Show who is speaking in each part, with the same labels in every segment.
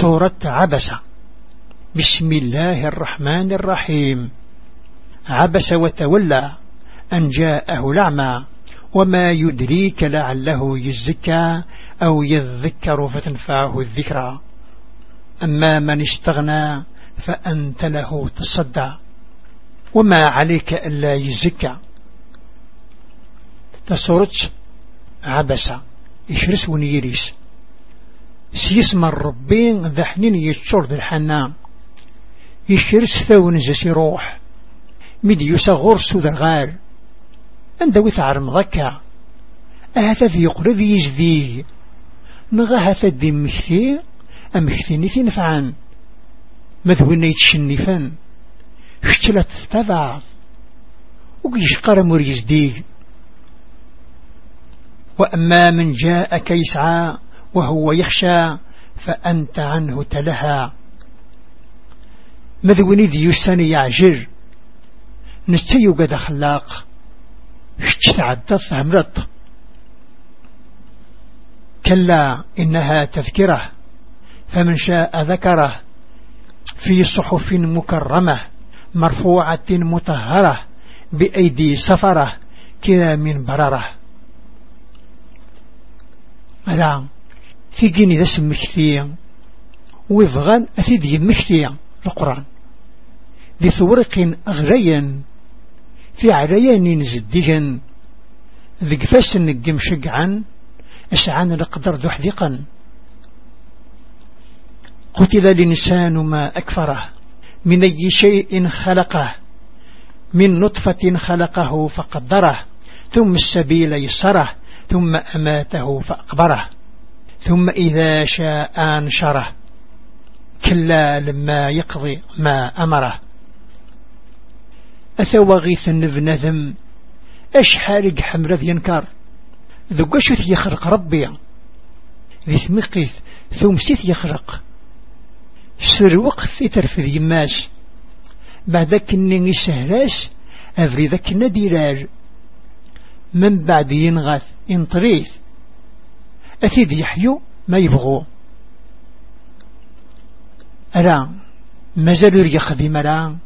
Speaker 1: سورة عبسة. بسم الله الرحمن الرحيم. عبس وتولى أن جاءه الأعمى. وما يدريك لعله يزكى أو يذكر فتنفعه الذكرى. أما من استغنى فأنت له تصدى. وما عليك ألا يزكى. تصورت عبس إشرس ونيريس سيسمى الربين ذا حنين يتشور ذا الحنان. يشرس ثون زسي روح. مدي يسغر سوذا غار عند وثعر مضكع أهذا ذي يقرب يزدي. نغا ذي مكثي أم مكثيني في نفعان. مذوين يتشنفان شتلت تبع وقيش قرم يزدي. وأما من جاءك يسعى وهو يخشى فأنت عنه تلهى. مذوني ذي يساني يعجر نستيو قد خلاق. اشتعدت همرت كلا إنها تذكرة فمن شاء ذكره. في صحف مكرمة مرفوعة مطهرة بأيدي سفرة كذا من بررة. ألا تيجيني ذا سمكثية ويبغان أثيد يمكثية القرآن. ذي ثورق أغريا في عريان زديا ذي قفاس النقم شقعا أسعان لقدر ذحذقا قتل الإنسان ما أكفره. من أي شيء خلقه. من نطفة خلقه فقدره. ثم السبيل يسره. ثم أماته فأقبره. ثم إذا شاء أنشره. كلا لما يقضي ما أمره. أثوغيث النبنذم أش حارق حمرة ينكر. ذو قشث يخرق ربي. ذي ثمقيث ثم سيث يخرق. سر وقت يترفذ يماش. بعدك إني سهلاش أفري ذاك نديرار من بعد ينغث انطريث أثيد يحيو ما يبغو. ألا مازال يريخ مران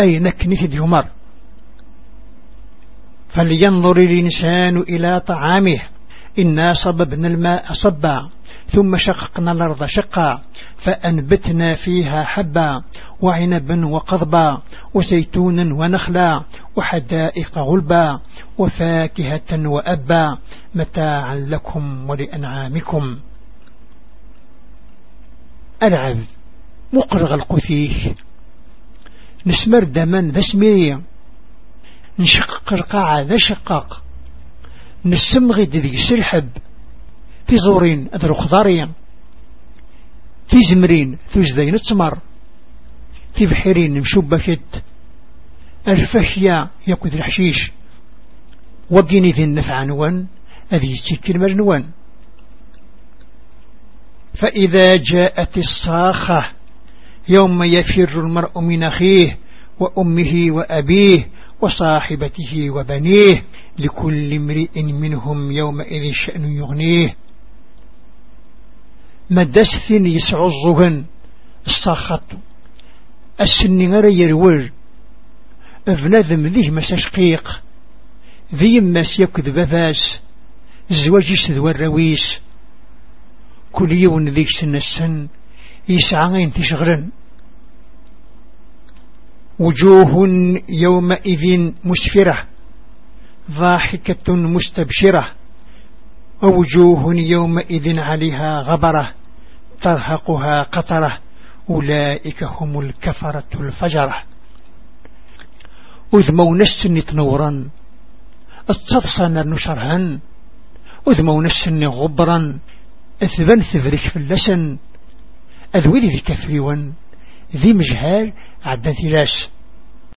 Speaker 1: أي نكنث يمر فلينظر الإنسان إلى طعامه. إنا صببنا الماء صبا ثم شققنا الأرض شقا فأنبتنا فيها حبا وعنبا وقضبا وزيتونا ونخلا وحدائق غلبا وفاكهة وأبا متاعا لكم ولأنعامكم. ألعب مقرغ القثيه نسمر دمان ذا سميريا نشقق القاعة ذا شقاق. نسمغد ذي سلحب. في زورين أذر خضاريا في زمرين ذي نتمر في بحيرين مشبكت الفحيا يكوذ الحشيش. وقيني ذي النفع نوان. أذي يستيكل مرنوان فإذا جاءت الصاخة يوم يفر المرء من أخيه وأمه وأبيه وصاحبته وبنيه لكل امرئ منهم يومئذ شأن يغنيه. مدست يسعزهن الصاخط السن غير يرول ابنذم ذيه مساشقيق ذي ماس يكذب فاس. الزواج يسذوى الرويس. كل يوم ذيك سن السن يسعى تشغلا وجوه يومئذ مسفرة ضاحكة مستبشرة. ووجوه يومئذ عليها غبرة ترهقها قطرة. أولئك هم الكفرة الفجرة. أذمو نسن تنورا استضصن نشرهن. أذمو نسن غبرا أثبن ثبرك في اللسن أذوي ذي كفريون ذي مجهال عدن ثلاث